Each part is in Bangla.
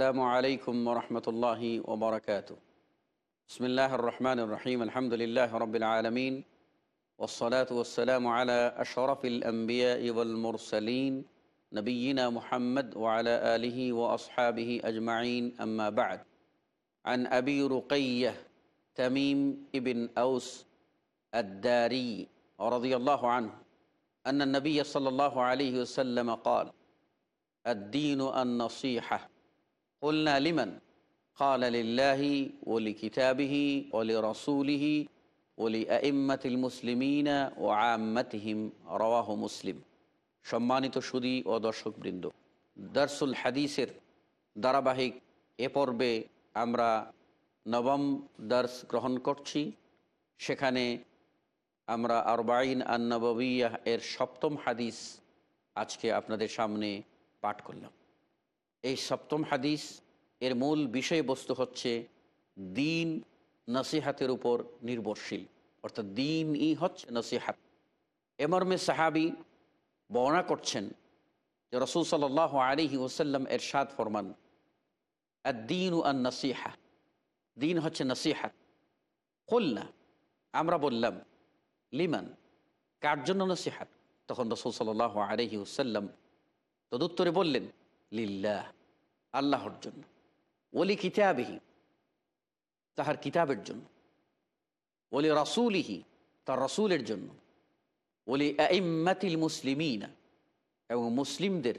السلام عليكم ورحمة الله وبركاته. بسم الله الرحمن الرحيم. الحمد لله رب العالمين. والصلاة والسلام على أشرف الأنبياء والمرسلين نبينا محمد وعلى آله وأصحابه أجمعين. أما بعد عن أبي رقية تميم ابن أوس الداري رضي الله عنه أن النبي صلى الله عليه وسلم قال الدين النصيحة. قلنا لمن قال لله ولكتابه ولرسوله ولأئمة المسلمين وعامتهم رواه মুসলিম সম্মানিত সুদী ও দর্শকবৃন্দ দারসুল হাদিসের ধারাবাহিক এ পর্বে আমরা নবম দার্স গ্রহণ করছি সেখানে আমরা আরবাইন আন্নবিয়া এর সপ্তম হাদিস আজকে আপনাদের সামনে পাঠ করলাম এই সপ্তম হাদিস, এর মূল বিষয়বস্তু হচ্ছে দিন নসিহাতের উপর নির্ভরশীল। অর্থাৎ দিনই হচ্ছে নসিহাত। এমর্মে সাহাবি বর্ণনা করছেন যে রসুল সাল আলিহি ওসাল্লাম এরশাদ ফরমান দিন আন নসিহা দিন হচ্ছে নসিহাত। না আমরা বললাম, লিমান কার জন্য নসিহাত? তখন রসুল সাল আলহি ওসাল্লাম তদুত্তরে বললেন লিল্লাহ, আল্লাহর জন্য। ওলি কিতাবিহি, তাহার কিতাবের জন্য। ওলি রসুলিহি, তার রসুলের জন্য। ওলি আইম্মাতিল মুসলিমিনা, এবং মুসলিমদের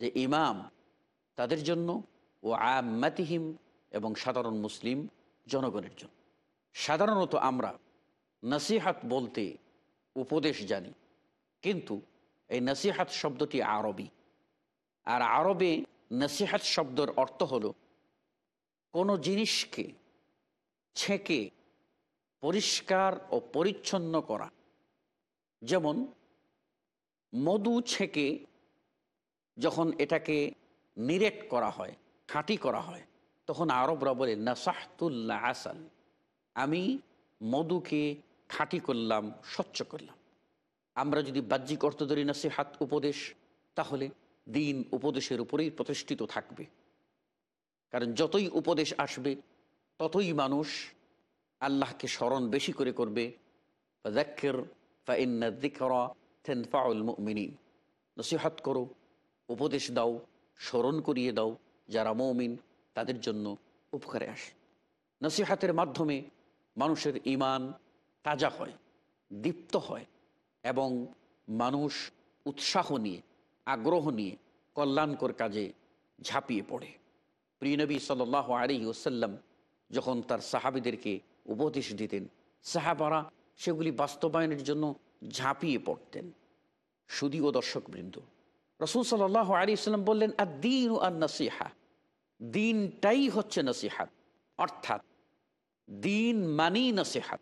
যে ইমাম, তাদের জন্য। ও আম্মাতিহিম, এবং সাধারণ মুসলিম জনগণের জন্য। সাধারণত আমরা নসিহাত বলতে উপদেশ জানি। কিন্তু এই নসিহাত শব্দটি আরবি। আর আরবে নসিহাত শব্দের অর্থ হল, কোনো জিনিসকে ছেঁকে পরিষ্কার ও পরিচ্ছন্ন করা। যেমন, মধু ছেঁকে যখন এটাকে নিরেট করা হয়, খাঁটি করা হয়, তখন আরবরা বলে নাসাহতুল্লাহ আসাল, আমি মধুকে খাঁটি করলাম, স্বচ্ছ করলাম। আমরা যদি বাহ্যিক অর্থ ধরি নসিহাত উপদেশ, তাহলে দিন উপদেশের উপরেই প্রতিষ্ঠিত থাকবে। কারণ যতই উপদেশ আসবে, ততই মানুষ আল্লাহকে স্মরণ বেশি করে করবে। নসিহাত করো, উপদেশ দাও, স্মরণ করিয়ে দাও যারা মৌমিন, তাদের জন্য উপকারে আসে। নসিহাতের মাধ্যমে মানুষের ইমান তাজা হয়, দীপ্ত হয় এবং মানুষ উৎসাহ নিয়ে আগ্রহ নিয়ে কল্যাণকর কাজে ঝাঁপিয়ে পড়ে। প্রিয়নবী সাল আলী ওসাল্লাম যখন তার সাহাবিদেরকে উপদেশ দিতেন, সাহাবারা সেগুলি বাস্তবায়নের জন্য ঝাঁপিয়ে পড়তেন। সুদীয় দর্শকবৃন্দ, রসুল সাল্লাহ আলী সাল্লাম বললেন আর দিন আর নসিহা দিনটাই হচ্ছে নসিহাত। অর্থাৎ দিন মানি নসিহাত।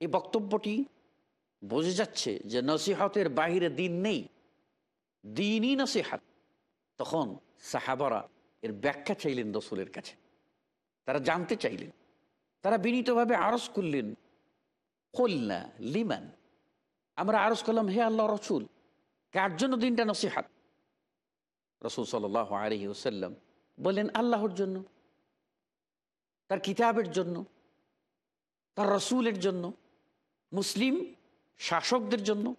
এই বক্তব্যটি বোঝা যাচ্ছে যে নসিহতের বাহিরে দিন নেই। দিনই নসিহাত। তখন সাহাবারা এর ব্যাখ্যা চাইলেন রসুলের কাছে। তারা জানতে চাইলেন। তারা বিনীতভাবে আরজ করলেন কল্যা লিমান? আমরা আরজ করলাম, হে আল্লাহ রসুল, কার জন্য দিনটা নসিহাত? রসুল সাল আলহি ওসাল্লাম বললেন, আল্লাহর জন্য, তার কিতাবের জন্য, তার রসুলের জন্য, মুসলিম শাসকদের জন্য,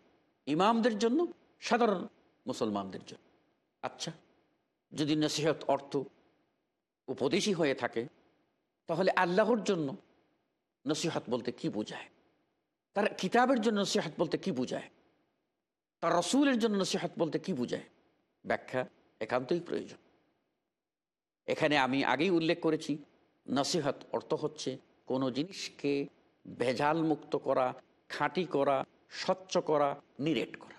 ইমামদের জন্য, সাধারণ মুসলমানদের জন্য। আচ্ছা যদি নসিহত, অর্থ উপদেশই হয়ে থাকে, তাহলে আল্লাহর জন্য নসিহত বলতে কি বোঝায়? তার কিতাবের জন্য নসিহত বলতে কি বোঝায়? তার রসুলের জন্য নসিহত বলতে কি বোঝায়? ব্যাখ্যা একান্তই প্রয়োজন। এখানে আমি আগেই উল্লেখ করেছি, নসিহত অর্থ হচ্ছে কোনো জিনিসকে ভেজাল মুক্ত করা, খাঁটি করা, স্বচ্ছ করা, নিরেট করা।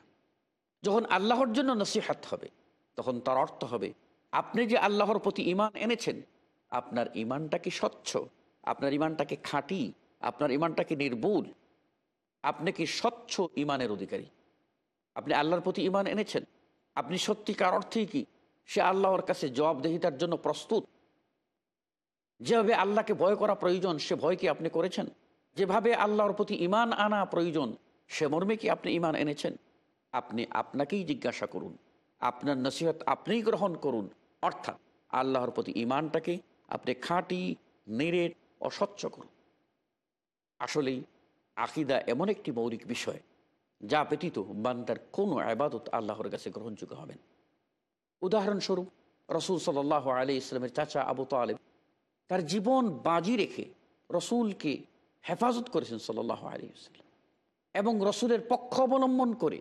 যখন আল্লাহর জন্য নসিহাত হবে, তখন তার অর্থ হবে, আপনি যে আল্লাহর প্রতি ইমান এনেছেন, আপনার ইমানটা কি স্বচ্ছ? আপনার ইমানটাকে খাঁটি? আপনার ইমানটাকে নির্ভুল আপনি কি স্বচ্ছ ইমানের অধিকারী? আপনি আল্লাহর প্রতি ইমান এনেছেন, আপনি সত্যিকার অর্থেই কি? সে আল্লাহর কাছে জবাবদেহিতার জন্য প্রস্তুত। যেভাবে আল্লাহকে ভয় করা প্রয়োজন, সে ভয় কি আপনি করেছেন? যেভাবে আল্লাহর প্রতি ইমান আনা প্রয়োজন, সে মর্মে কি আপনি ইমান এনেছেন? আপনি আপনাকেই জিজ্ঞাসা করুন। আপনার নসিহত আপনিই গ্রহণ করুন। অর্থাৎ আল্লাহর প্রতি ইমানটাকে আপনি খাঁটি নিরেট অস্বচ্ছ করুন। আসলেই আকিদা এমন একটি মৌলিক বিষয় যা ব্যতীত বান্দার কোনো আবাদত আল্লাহর কাছে গ্রহণযোগ্য হবেন উদাহরণস্বরূপ রসুল সাল আলি ইসলামের চাচা আবু তালেব তার জীবন বাজি রেখে রসুলকে হেফাজত করেছেন সাল্লাহ আলী ইসলাম এবং রসুলের পক্ষ অবলম্বন করে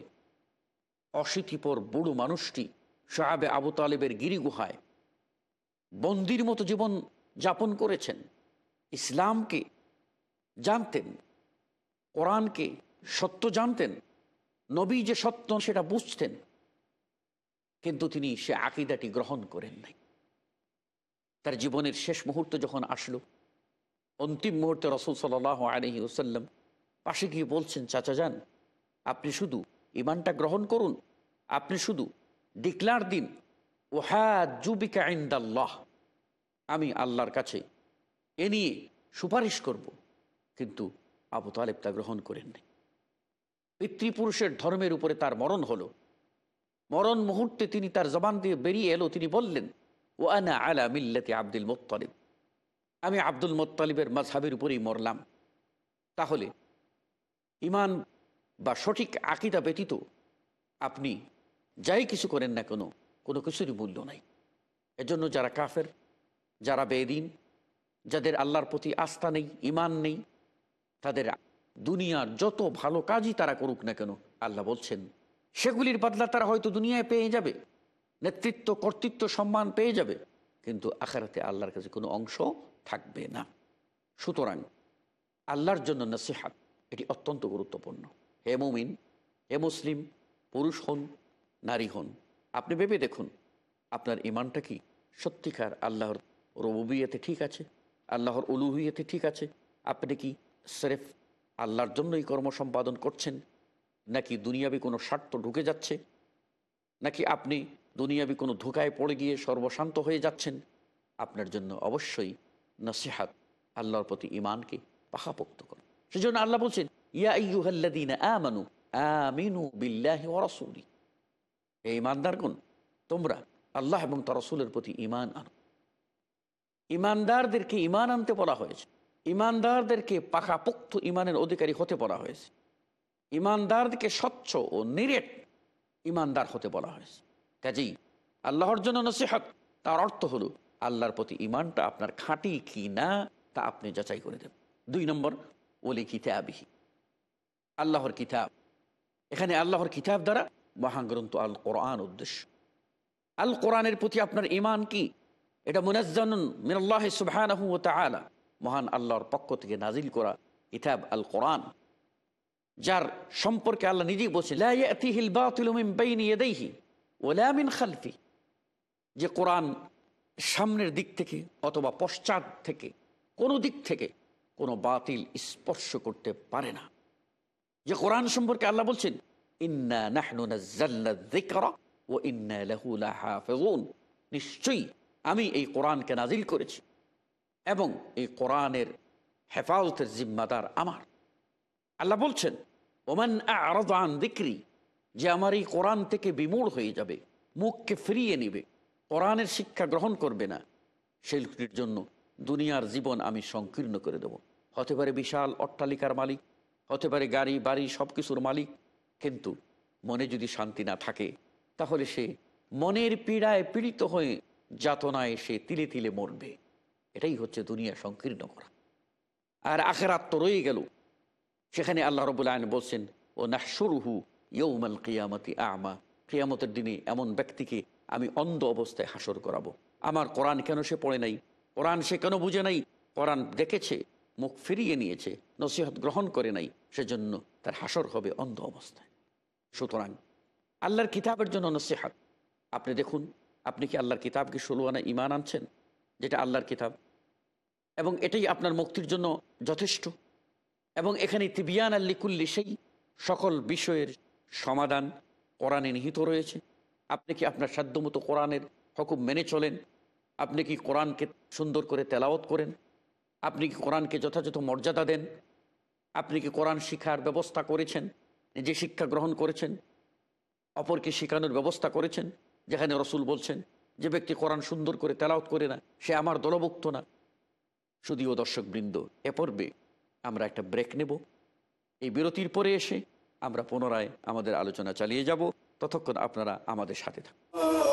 অশীতিপর বুড়ো মানুষটি সাহাবে আবু তালেবের গিরিগুহায় বন্দির মতো জীবন যাপন করেছেন। ইসলামকে জানতেন, কোরআনকে সত্য জানতেন, নবী যে সত্য সেটা বুঝতেন, কিন্তু তিনি সে আকিদাটি গ্রহণ করেন নাই। তার জীবনের শেষ মুহূর্ত যখন আসলো, অন্তিম মুহূর্তে রসুল সাল আলহি ওসাল্লাম পাশে গিয়ে বলছেন, চাচা যান, আপনি শুধু ইমানটা গ্রহণ করুন। আপনি শুধু ডিক্লার দিন ওহা জুবিকা আমি আল্লাহর কাছে এ নিয়ে সুপারিশ করব, কিন্তু আবু তালেব তা গ্রহণ করেননি। পিতৃপুরুষের ধর্মের উপরে তার মরণ হলো। মরণ মুহূর্তে তিনি তার জবান দিয়ে বেরিয়ে এলো, তিনি বললেন ও আনা আলা মিল্লাতে আব্দুল মোত্তালিব। আমি আব্দুল মোত্তালিবের মাঝহাবের উপরেই মরলাম। তাহলে ইমান বা সঠিক আকিদা ব্যতীত আপনি যাই কিছু করেন না কোনো কোনো কিছুরই মূল্য নাই। এজন্য যারা কাফের, যারা বেদিন, যাদের আল্লাহর প্রতি আস্থা নেই ইমান নেই, তাদের দুনিয়ার যত ভালো কাজই তারা করুক না কেন, আল্লাহ বলছেন, সেগুলির বদলা তারা হয়তো দুনিয়ায় পেয়ে যাবে, নেতৃত্ব, কর্তৃত্ব, সম্মান পেয়ে যাবে, কিন্তু আখারাতে আল্লাহর কাছে কোনো অংশ থাকবে না। সুতরাং আল্লাহর জন্য নসিহাত, এটি অত্যন্ত গুরুত্বপূর্ণ। হে মুমিন, হে মুসলিম, পুরুষ হন, নারী হন, আপনি ভেবে দেখুন, আপনার ইমানটা কি সত্যিকার আল্লাহর রবুবিয়াতে ঠিক আছে, আল্লাহর উলুহিয়াতে ঠিক আছে? আপনি কি সেরেফ আল্লাহর জন্যই কর্ম সম্পাদন করছেন? নাকি দুনিয়াবি কোনো স্বার্থ ঢুকে যাচ্ছে? নাকি আপনি দুনিয়াবি কোনো ধোকায় পড়ে গিয়ে সর্বশান্ত হয়ে যাচ্ছেন? আপনার জন্য অবশ্যই নসিহাত আল্লাহর প্রতি ইমানকে পাহাপোক্ত করুন। সেজন্য আল্লাহ বলছেন ইয়া আমানু আমিনু বিল্লাহি ওয়ারাসুলি এই ইমানদারগুন তোমরা আল্লাহ এবং তার রসুলের প্রতি ইমান আনো ইমানদারদেরকে ইমান আনতে বলা হয়েছে ইমানদারদেরকে পাকাপোক্ত ইমানের অধিকারী হতে বলা হয়েছে ইমানদারদেরকে স্বচ্ছ ও নিরেট ইমানদার হতে বলা হয়েছে কাজেই আল্লাহর জন্য নসিহত তার অর্থ হলো আল্লাহর প্রতি ইমানটা আপনার খাঁটি কি না তা আপনি যাচাই করে দেবেন দুই নম্বর ওলি কিতাবিহি আল্লাহর কিতাব। এখানে আল্লাহর কিতাব দ্বারা মহাগ্রন্থ আল কোরআন উদ্দেশ্য। আল কোরআনের প্রতি আপনার ইমান কি? এটা মুনাজ্জানুন মিনাল্লাহ মহান আল্লাহর পক্ষ থেকে নাজিল করা কিতাব আল কোরআন যার সম্পর্কে আল্লাহ নিজেই বলছে খালফি। যে কোরআন সামনের দিক থেকে অথবা পশ্চাৎ থেকে কোনো দিক থেকে কোনো বাতিল স্পর্শ করতে পারে না। যে কোরআন সম্পর্কে আল্লাহ বলছেন ও নিশ্চয়ই আমি এই কোরআনকে নাজিল করেছি এবং এই কোরআনের হেফাজতের জিম্মাদার আমার। আল্লাহ বলছেন, ওমান আরদান দিক্রি যে আমার এই কোরআন থেকে বিমূঢ় হয়ে যাবে, মুখকে ফিরিয়ে নেবে, কোরআনের শিক্ষা গ্রহণ করবে না, সেই লোকটির জন্য দুনিয়ার জীবন আমি সংকীর্ণ করে দেব। হতে পারে বিশাল অট্টালিকার মালিক হতে পারে গাড়ি, বাড়ি সব কিছুর মালিক। কিন্তু মনে যদি শান্তি না থাকে, তাহলে সে মনের পীড়ায় পীড়িত হয়ে যাতনায় সে তিলে তিলে মরবে। এটাই হচ্ছে দুনিয়া সংকীর্ণ করা। আর আখেরাত তো রয়ে গেল। সেখানে আল্লাহ রবুল আইন বলছেন, ও নাহসুরুহু ইয়ৌমাল কিয়ামতি আমা। কিয়ামতের দিনে এমন ব্যক্তিকে আমি অন্ধ অবস্থায় হাসর করাবো। আমার কোরআন কেন সে পড়ে নাই? কোরআন সে কেন বুঝে নাই? কোরআন দেখেছে মুখ ফিরিয়ে নিয়েছে, নসিহত গ্রহণ করে নাই, সেজন্য তার হাসর হবে অন্ধ অবস্থায়। সুতরাং আল্লাহর কিতাবের জন্য নসিহাত। আপনি দেখুন, আপনি কি আল্লাহর কিতাবকে ষোলো আনা ইমান আনছেন? যেটা আল্লাহর কিতাব। এবং এটাই আপনার মুক্তির জন্য যথেষ্ট। এবং এখানে তিবিয়ান আল্লিকুল্লি সেই সকল বিষয়ের সমাধান কোরআনে নিহিত রয়েছে। আপনি কি আপনার সাধ্যমতো কোরআনের হুকুম মেনে চলেন? আপনি কি কোরআনকে সুন্দর করে তেলাওয়াত করেন? আপনি কি কোরআনকে যথাযথ মর্যাদা দেন? আপনি কি কোরআন শিক্ষার ব্যবস্থা করেছেন? নিজে শিক্ষা গ্রহণ করেছেন? অপরকে শেখানোর ব্যবস্থা করেছেন? যেখানে রসুল বলছেন, যে ব্যক্তি কোরআন সুন্দর করে তেলাওত করে না, সে আমার দলভুক্ত না। শুধুও দর্শক বৃন্দ এ পর্বে আমরা একটা ব্রেক নেব। এই বিরতির পরে এসে আমরা পুনরায় আমাদের আলোচনা চালিয়ে যাব। ততক্ষণ আপনারা আমাদের সাথে থাকুন।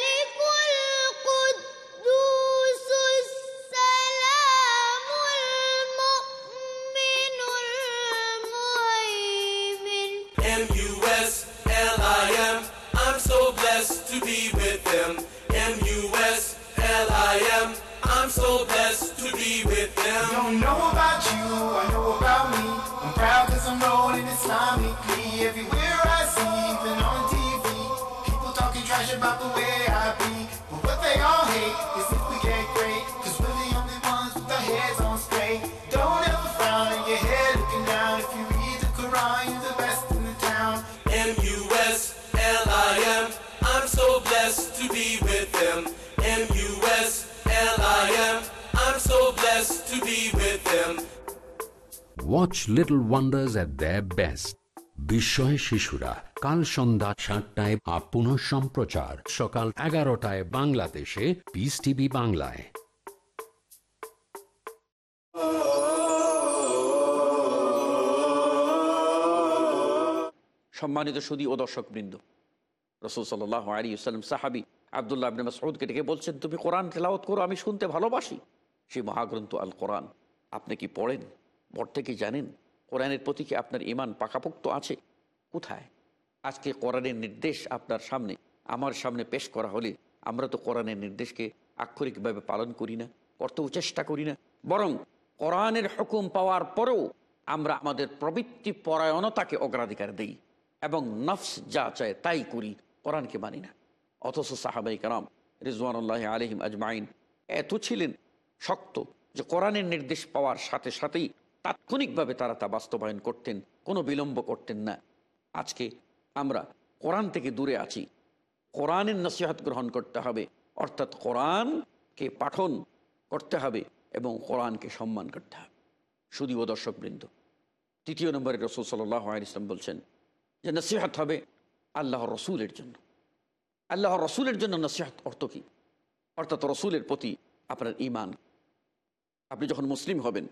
read the Quran, you're the best in the town. M-U-S-L-I-M. I'm so blessed to be with them. M-U-S-L-I-M. I'm so blessed to be with them. Watch little wonders at the best বিস্ময় শিশুরা কাল সন্ধ্যা সাতটায় আপ পুনঃ সম্প্রচার সকাল এগারোটায় বাংলাদেশে পিস টিভি বাংলায় সম্মানিত সুদী ও দর্শক বৃন্দ রসুল সাল্লাহ আলী সাল্লাম সাহাবি আবদুল্লাহ আবিন মাসউদকে ডেকে বলছেন, তুমি কোরআন তেলাওয়াত করো, আমি শুনতে ভালোবাসি। সেই মহাগ্রন্থ আল কোরআন আপনি কি পড়েন? পড়তে কি জানেন? কোরআনের প্রতি কি আপনার ইমান পাকাপোক্ত আছে? কোথায়? আজকে কোরআনের নির্দেশ আপনার সামনে, আমার সামনে পেশ করা হলে আমরা তো কোরআনের নির্দেশকে আক্ষরিকভাবে পালন করি না, করতেও চেষ্টা করি না। বরং কোরআনের হুকুম পাওয়ার পরেও আমরা আমাদের প্রবৃত্তি পরায়ণতাকে অগ্রাধিকার দিই। এবং নফস যা চায় তাই করি, কোরআনকে মানি না। অথচ সাহাবাই কালাম রিজওয়ানুল্লাহ আলহিম আজমাইন এত ছিলেন শক্ত যে কোরআনের নির্দেশ পাওয়ার সাথে সাথেই তাৎক্ষণিকভাবে তারা তা বাস্তবায়ন করতেন, কোনো বিলম্ব করতেন না। আজকে আমরা কোরআন থেকে দূরে আছি। কোরআনের নসিহাত গ্রহণ করতে হবে, অর্থাৎ কোরআনকে পাঠন করতে হবে এবং কোরআনকে সম্মান করতে হবে। শুধুও দর্শকবৃন্দ, তৃতীয় নম্বরে রসুল সাল্লাহ ইসলাম বলছেন যে নসিহত হবে আল্লাহ রসুলের জন্য। আল্লাহ রসুলের জন্য নসিহত অর্থ কী? অর্থাৎ রসুলের প্রতি আপনার ইমান আপনি যখন মুসলিম হবেন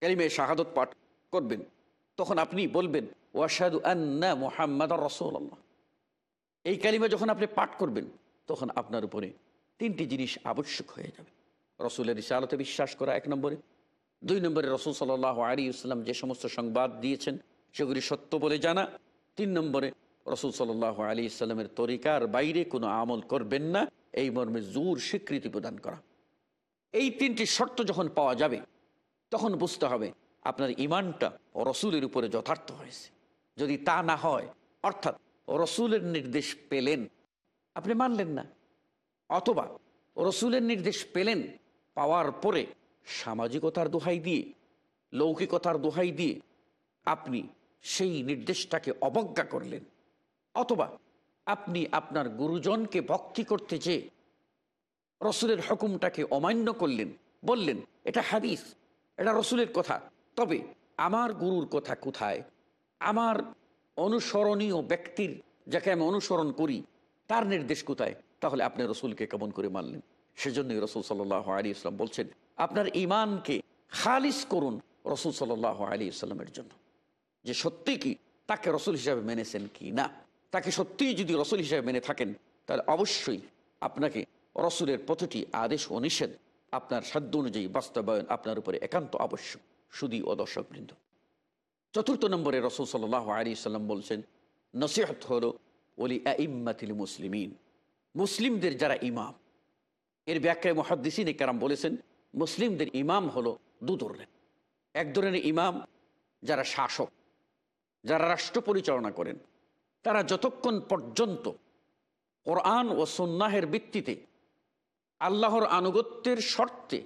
কালিমে শাহাদত পাঠ করবেন, তখন আপনি বলবেন ওয়াশাদু আন্না মোহাম্মদ রসুল আল্লাহ এই কালিমা যখন আপনি পাঠ করবেন, তখন আপনার উপরে তিনটি জিনিস আবশ্যক হয়ে যাবে। রসুলের ইসালতে বিশ্বাস করা এক নম্বরে। দুই নম্বরে রসুল সাল্লাহ আলী ইসলাম যে সমস্ত সংবাদ দিয়েছেন সেগুলি সত্য বলে জানা। তিন নম্বরে রসুল সাল্লাহ আলী ইসলামের তরিকার বাইরে কোনো আমল করবেন না, এই মর্মে জোর স্বীকৃতি প্রদান করা। এই তিনটি শর্ত যখন পাওয়া যাবে, তখন বুঝতে হবে আপনার ইমানটা রসুলের উপরে যথার্থ হয়েছে। যদি তা না হয়, অর্থাৎ রসুলের নির্দেশ পেলেন, আপনি মানলেন না। অথবা রসুলের নির্দেশ পেলেন, পাওয়ার পরে সামাজিকতার দোহাই দিয়ে, লৌকিকতার দোহাই দিয়ে আপনি সেই নির্দেশটাকে অবজ্ঞা করলেন। অথবা আপনি আপনার গুরুজনকে ভক্তি করতে চেয়ে রসুলের হুকুমটাকে অমান্য করলেন, বললেন, এটা হাদিস, এটা রসুলের কথা। তবে আমার গুরুর কথা কোথায়? আমার অনুসরণীয় ব্যক্তির, যাকে আমি অনুসরণ করি, তার নির্দেশ কোথায়? তাহলে আপনি রসুলকে কেমন করে মানলেন? সেজন্যই রসুল সাল্লাহ আলী ইসলাম বলছেন, আপনার ইমানকে খালিস করুন রসুল সাল্লাহ আলী ইসলামের জন্য। যে সত্যি কি? তাকে রসুল হিসাবে মেনেছেন কি না? তাকে সত্যিই যদি রসুল হিসাবে মেনে থাকেন, তাহলে অবশ্যই আপনাকে রসুলের প্রতিটি আদেশ ও নিষেধ আপনার সাধ্য অনুযায়ী বাস্তবায়ন আপনার উপরে একান্ত আবশ্যক। শুধু ও দর্শকবৃন্দ। চতুর্থ নম্বরে রসুল সাল্লাহ আলী সাল্লাম বলছেন, নসিহত হল ওলি আইম্মাতিল মুসলিমিন। মুসলিমদের যারা ইমাম, এর ব্যাখ্যায় মহাদ্দিসিন কারাম বলেছেন, মুসলিমদের ইমাম হলো দু ধরনের এক ধরনের ইমাম যারা শাসক যারা রাষ্ট্র পরিচালনা করেন, তারা যতক্ষণ পর্যন্ত কোরআন ও সন্ন্যাহের ভিত্তিতে আল্লাহর আনুগত্যের শর্তে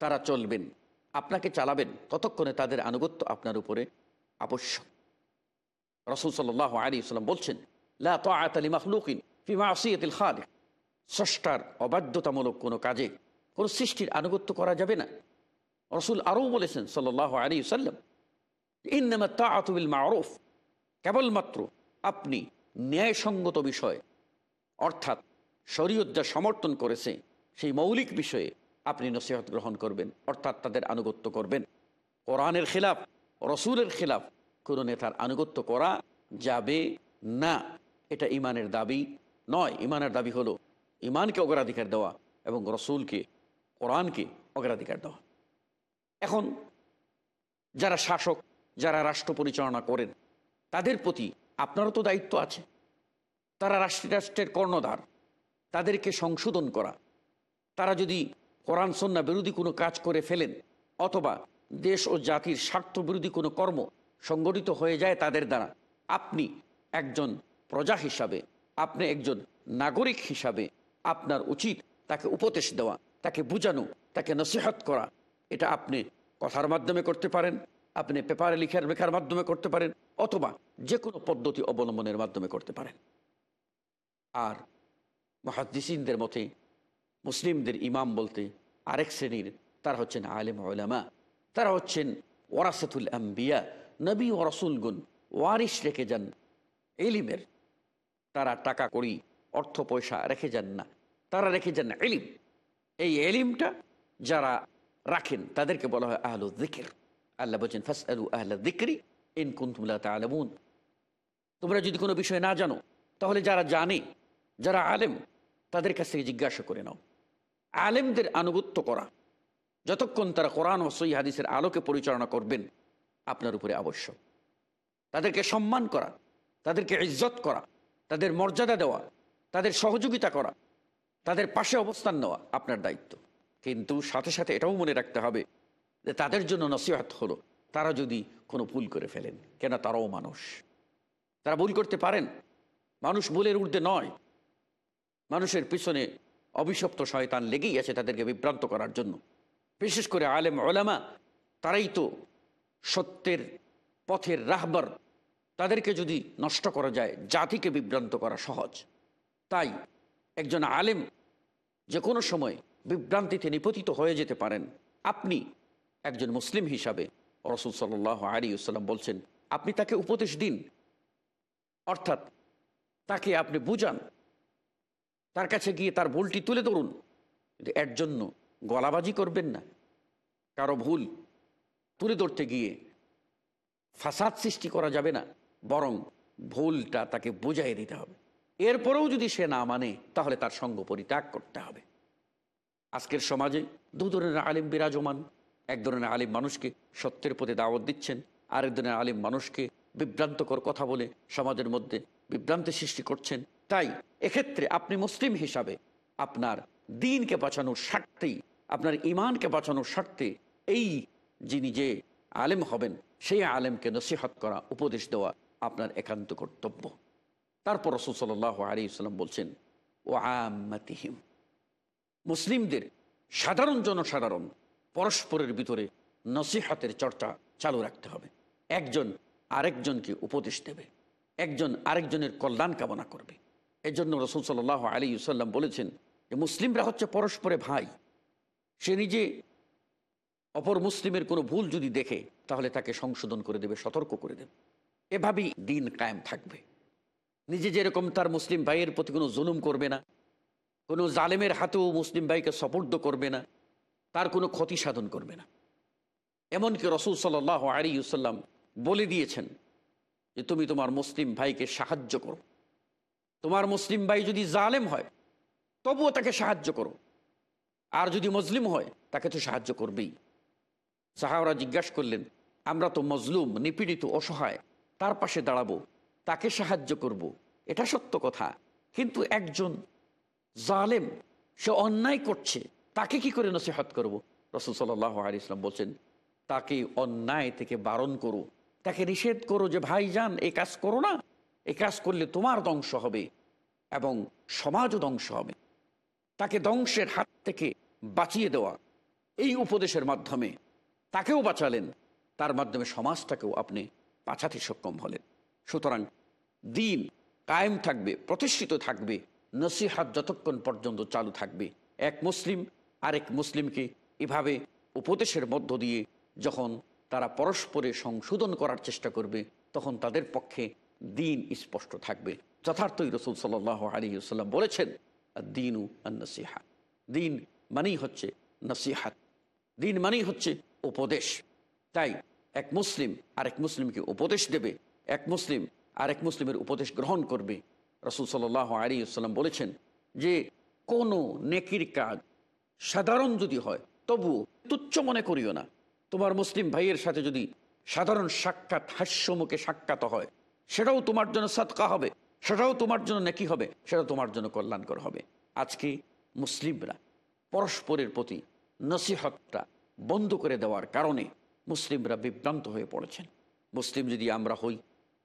তারা চলবেন, আপনাকে চালাবেন, ততক্ষণে তাদের আনুগত্য আপনার উপরে আবশ্যক। রসুল সাল্লাহ আলী ইসলাম বলছেন, লা তালি মাহলুকিন স্রষ্টার অবাধ্যতামূলক কোনো কাজে কোনো সৃষ্টির আনুগত্য করা যাবে না। রসুল আরও বলেছেন সাল্লাহ আলী সাল্লাম ইন্নামা তাআতুবিল মারুফ। কেবলমাত্র আপনি ন্যায়সঙ্গত বিষয়, অর্থাৎ শরীয়ত যা সমর্থন করেছে, সেই মৌলিক বিষয়ে আপনি নসিহত গ্রহণ করবেন, অর্থাৎ তাদের আনুগত্য করবেন। কোরআনের খেলাফ, রসুলের খেলাফ, কোনো নেতার আনুগত্য করা যাবে না। এটা ইমানের দাবি নয়। ইমানের দাবি হলো ইমানকে অগ্রাধিকার দেওয়া এবং রসুলকে, কোরআনকে অগ্রাধিকার দেওয়া। এখন যারা শাসক যারা রাষ্ট্র পরিচালনা করেন, তাদের প্রতি আপনারও তো দায়িত্ব আছে। তারা রাষ্ট্র রাষ্ট্রের কর্ণধার, তাদেরকে সংশোধন করা। তারা যদি কোরআন সন্না বিরোধী কোনো কাজ করে ফেলেন, অথবা দেশ ও জাতির স্বার্থ বিরোধী কোনো কর্ম সংগঠিত হয়ে যায় তাদের দ্বারা, আপনি একজন প্রজা হিসাবে, আপনি একজন নাগরিক হিসাবে আপনার উচিত তাকে উপদেশ দেওয়া, তাকে বুঝানো, তাকে নসিহত করা। এটা আপনি কথার মাধ্যমে করতে পারেন। আপনি পেপারে লিখার লেখার মাধ্যমে করতে পারেন, অথবা যে কোনো পদ্ধতি অবলম্বনের মাধ্যমে করতে পারেন। আর মহাদিসিনদের মতে, মুসলিমদের ইমাম বলতে আরেক শ্রেণির, তারা হচ্ছেন আলেম ওলামা তারা হচ্ছেন ওরাসাতুল আম্বিয়া, নবী ও রসুলগুন ওয়ারিস রেখে যান এলিমের তারা টাকা করি অর্থ পয়সা রেখে যান না, তারা রেখে যান এলিম এই এলিমটা যারা রাখেন, তাদেরকে বলা হয় আহলু দিকের আল্লাহ বলছেন ফাস আলু আহ্লা দিকরি ইন কুন্তুমুল্লাহ তালমুন তোমরা যদি কোনো বিষয় না জানো, তাহলে যারা জানে, যারা আলেম, তাদের কাছ থেকে জিজ্ঞাসা করে নাও। আলেমদের আনুগত্য করা। যতক্ষণ তারা কোরআন ও সই হাদিসের আলোকে পরিচালনা করবেন, আপনার উপরে আবশ্যক। তাদেরকে সম্মান করা, তাদেরকে ইজ্জত করা, তাদের মর্যাদা দেওয়া, তাদের সহযোগিতা করা, তাদের পাশে অবস্থান নেওয়া আপনার দায়িত্ব। কিন্তু সাথে সাথে এটাও মনে রাখতে হবে যে তাদের জন্য নসিহত হলো, তারা যদি কোনো ভুল করে ফেলেন, কেন তারাও মানুষ? তারা ভুল করতে পারেন। মানুষ ভুলের ঊর্ধ্বে নয়। মানুষের পিছনে অভিশপ্ত শয়তান লেগেই আছে তাদেরকে বিভ্রান্ত করার জন্য। বিশেষ করে আলেম ওলামা, তারাই তো সত্যের পথের রাহবার। তাদেরকে যদি নষ্ট করা যায়, জাতিকে বিভ্রান্ত করা সহজ। তাই একজন আলেম যে কোনো সময় বিভ্রান্তিতে নিপতিত হয়ে যেতে পারেন। আপনি একজন মুসলিম হিসাবে রসুল সাল আলী সাল্লাম বলছেন, আপনি তাকে উপদেশ দিন। অর্থাৎ তাকে আপনি বুঝান। তার কাছে গিয়ে তার ভুলটি তুলে ধরুন। এর জন্য গলাবাজি করবেন না। কারও ভুল তুলে ধরতে গিয়ে ফাসাদ সৃষ্টি করা যাবে না, বরং ভুলটা তাকে বুঝাই দিতে হবে। এরপরেও যদি সে না মানে তাহলে তার সঙ্গ পরিত্যাগ করতে হবে। আজকের সমাজে দু ধরনের আলিম বিরাজমান। এক ধরনের আলিম মানুষকে সত্যের প্রতি দাওয়াত দিচ্ছেন, আরেক ধরনের আলিম মানুষকে বিভ্রান্তকর কথা বলে সমাজের মধ্যে বিভ্রান্তি সৃষ্টি করছেন। তাই এক্ষেত্রে আপনি মুসলিম হিসাবে আপনার দিনকে বাঁচানোর স্বার্থেই আপনার ইমানকে বাঁচানোর স্বার্থে এই যিনি যে আলেম হবেন, সেই আলেমকে নসিহত করা, উপদেশ দেওয়া আপনার একান্ত কর্তব্য। তারপর রসুল সাল আলী ইসলাম বলছেন ও আমাতিহিম মুসলিমদের সাধারণ জনসাধারণ পরস্পরের ভিতরে নসিহাতের চর্চা চালু রাখতে হবে। একজন আরেকজনকে উপদেশ দেবে। একজন আরেকজনের কল্যাণ কামনা করবে। এজন্য রসুল সাল আলী সাল্লাম বলেছেন যে, মুসলিমরা হচ্ছে পরস্পরে ভাই। সে নিজে অপর মুসলিমের কোনো ভুল যদি দেখে, তাহলে তাকে সংশোধন করে দেবে, সতর্ক করে দেবে। এভাবেই দিন কায়েম থাকবে। নিজে যেরকম তার মুসলিম ভাইয়ের প্রতি কোনো জুলুম করবে না, কোনো জালেমের হাতেও মুসলিম ভাইকে সপর্দ করবে না তার কোনো ক্ষতি সাধন করবে না। এমনকি রসুল সাল আলী সাল্লাম বলে দিয়েছেন যে, তুমি তোমার মুসলিম ভাইকে সাহায্য করো। তোমার মুসলিম ভাই যদি জালেম হয়, তবুও তাকে সাহায্য করো। আর যদি মজলিম হয়, তাকে তো সাহায্য করবেই। সাহাওরা জিজ্ঞাসা করলেন, আমরা তো মজলুম, নিপীড়িত, অসহায়, তার পাশে দাঁড়াবো, তাকে সাহায্য করব। এটা সত্য কথা। কিন্তু একজন জালেম, সে অন্যায় করছে তাকে কি করে নসিহত করব? রসুল সাল্লাহ আলী ইসলাম বলছেন, তাকে অন্যায় থেকে বারণ করো। তাকে নিষেধ করো যে, ভাই যান এই কাজ করো না। এই কাজ করলে তোমার ধ্বংস হবে এবং সমাজও ধ্বংস হবে। তাকে ধ্বংসের হাত থেকে বাঁচিয়ে দেওয়া। এই উপদেশের মাধ্যমে তাকেও বাঁচালেন। তার মাধ্যমে সমাজটাকেও আপনি বাঁচাতে সক্ষম হলেন। সুতরাং দিন কায়েম থাকবে, প্রতিষ্ঠিত থাকবে, নসিহাত যতক্ষণ পর্যন্ত চালু থাকবে। এক মুসলিম আরেক মুসলিমকে এভাবে উপদেশের মধ্য দিয়ে যখন তারা পরস্পরে সংশোধন করার চেষ্টা করবে, তখন তাদের পক্ষে দিন স্পষ্ট থাকবে। যথার্থই রসুল সাল আলী সাল্লাম বলেছেন দিনু নসিহা দিন মানেই হচ্ছে নসিহাত। দিন মানেই হচ্ছে উপদেশ। তাই এক মুসলিম আরেক মুসলিমকে উপদেশ দেবে, এক মুসলিম আরেক মুসলিমের উপদেশ গ্রহণ করবে। রসুল সাল আলী সাল্লাম বলেছেন যে, কোনো নেকির কাজ সাধারণ যদি হয়, তবু তুচ্ছ মনে করিও না। তোমার মুসলিম ভাইয়ের সাথে যদি সাধারণ সাক্ষাৎ, হাস্যমুখে সাক্ষাৎ হয়, সেটাও তোমার জন্য সৎকা হবে, সেটাও তোমার জন্য নাকি হবে, সেটা তোমার জন্য কল্যাণকর হবে। আজকে মুসলিমরা পরস্পরের প্রতি নসিহতটা বন্ধ করে দেওয়ার কারণে মুসলিমরা বিভ্রান্ত হয়ে পড়েছেন। মুসলিম যদি আমরা হই,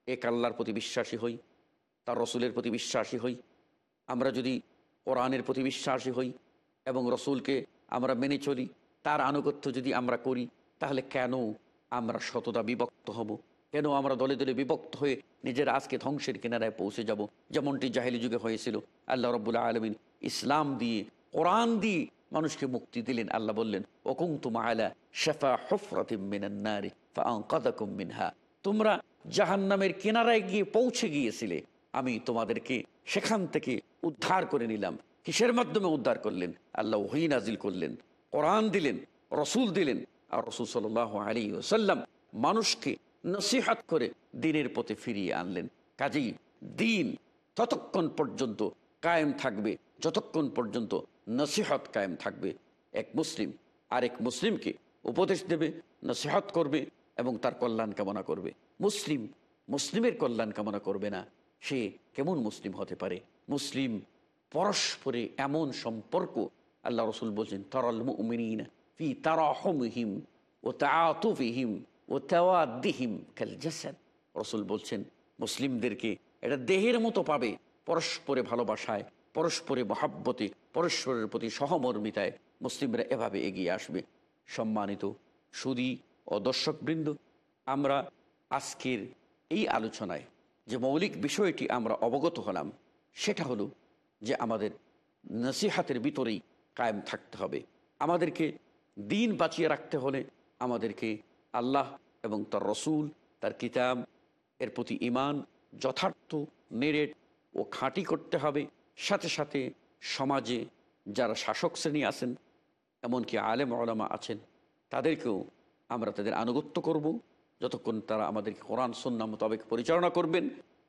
এক আল্লাহর প্রতি বিশ্বাসী হই, তার রসুলের প্রতি বিশ্বাসী হই, আমরা যদি কোরআনের প্রতি বিশ্বাসী হই এবং রসুলকে আমরা মেনে চলি, তার আনুগত্য যদি আমরা করি, তাহলে কেন আমরা শততা বিভক্ত হব? কেন আমরা দলে দলে বিভক্ত হয়ে নিজের আজকে ধ্বংসের কিনারায় পৌঁছে যাব? যেমনটি জাহেলি যুগে হয়েছিল, আল্লাহ রব্বুল্লাহ আলমিন ইসলাম দিয়ে, কোরআন দিয়ে মানুষকে মুক্তি দিলেন। আল্লাহ বললেন ওকুং আলা শেফা হফরাতিমিনান্নারি মিনহা। তোমরা জাহান্নামের কিনারায় গিয়ে পৌঁছে গিয়েছিলে। আমি তোমাদেরকে সেখান থেকে উদ্ধার করে নিলাম। কিসের মাধ্যমে উদ্ধার করলেন? আল্লাহ ওহি নাজিল করলেন, কোরআন দিলেন, রসুল দিলেন। আর রসুল সাল আলী ওসাল্লাম মানুষকে নসিহাত করে দিনের পথে ফিরিয়ে আনলেন। কাজেই দিন ততক্ষণ পর্যন্ত কায়েম থাকবে, যতক্ষণ পর্যন্ত নসিহত কায়েম থাকবে। এক মুসলিম আরেক মুসলিমকে উপদেশ দেবে, নসিহত করবে এবং তার কল্যাণ কামনা করবে। মুসলিম মুসলিমের কল্যাণ কামনা করবে না। সে কেমন মুসলিম হতে পারে? মুসলিম পরস্পরে এমন সম্পর্ক, আল্লাহ রসুল বলছেন, তরল ফি তারাহমিহিম ও তাতুফিহিম ও তেওয়াদ্দিহিম কাল জাসাদ। রসুল বলছেন, মুসলিমদেরকে এটা দেহের মতো পাবে, পরস্পরে ভালোবাসায়, পরস্পরে মহাব্বতে, পরস্পরের প্রতি সহমর্মিতায় মুসলিমরা এভাবে এগিয়ে আসবে। সম্মানিত সুদী ও দর্শকবৃন্দ, আমরা আজকের এই আলোচনায় যে মৌলিক বিষয়টি আমরা অবগত হলাম, সেটা হলো যে আমাদের নসিহাতের ভিতরেই কায়েম থাকতে হবে। আমাদেরকে দিন বাঁচিয়ে রাখতে হলে আমাদেরকে আল্লাহ এবং তার রসুল, তার কিতাব, এর প্রতি ইমান যথার্থ নেরেট ও খাঁটি করতে হবে। সাথে সাথে সমাজে যারা শাসক শ্রেণি আছেন, এমনকি আলেম আলামা আছেন, তাদেরকেও আমরা তাদের আনুগত্য করব। যতক্ষণ তারা আমাদেরকে কোরআন সন্না মোতাবেক পরিচালনা করবেন,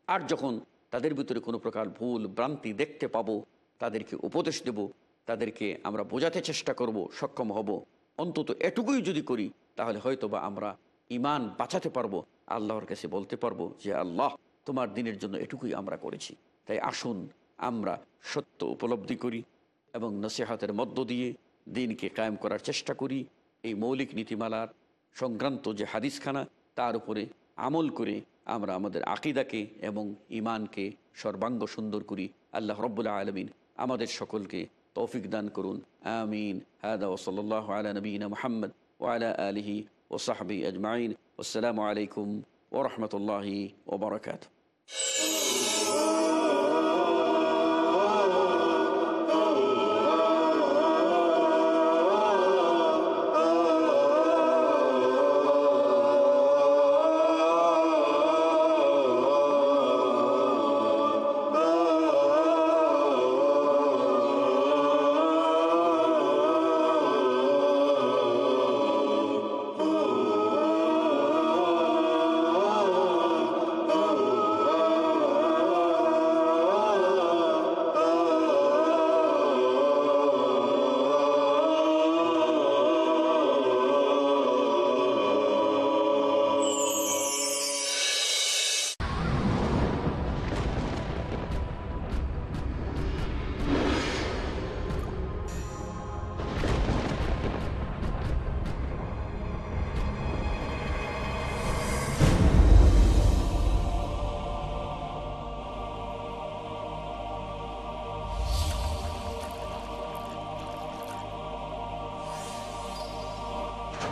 আর যখন তাদের ভিতরে কোনো প্রকার ভুল, ভ্রান্তি দেখতে পাবো, তাদেরকে উপদেশ দেব, তাদেরকে আমরা বোঝাতে চেষ্টা করব, সক্ষম হব। অন্তত এটুকুই যদি করি, তাহলে হয়তো বা আমরা ইমান বাঁচাতে পারব, আল্লাহর কাছে বলতে পারব যে, আল্লাহ, তোমার দিনের জন্য এটুকুই আমরা করেছি। তাই আসুন, আমরা সত্য উপলব্ধি করি এবং নসিহাতের মধ্য দিয়ে দিনকে কায়েম করার চেষ্টা করি। এই মৌলিক নীতিমালার সংক্রান্ত যে হাদিসখানা, তার উপরে আমল করে আমরা আমাদের আকিদাকে এবং ইমানকে সর্বাঙ্গ সুন্দর করি। আল্লাহ রব্বুল্লাহ আলমিন আমাদের সকলকে তৌফিক দান করুন। আমিন। হাদা ওসল্লাহ আলা নবীন মোহাম্মদ ওয়ালা ও ওসাহাবি আজমাইন। আসসালামু আলাইকুম ওরহমতুল্লাহি ওবরাকাত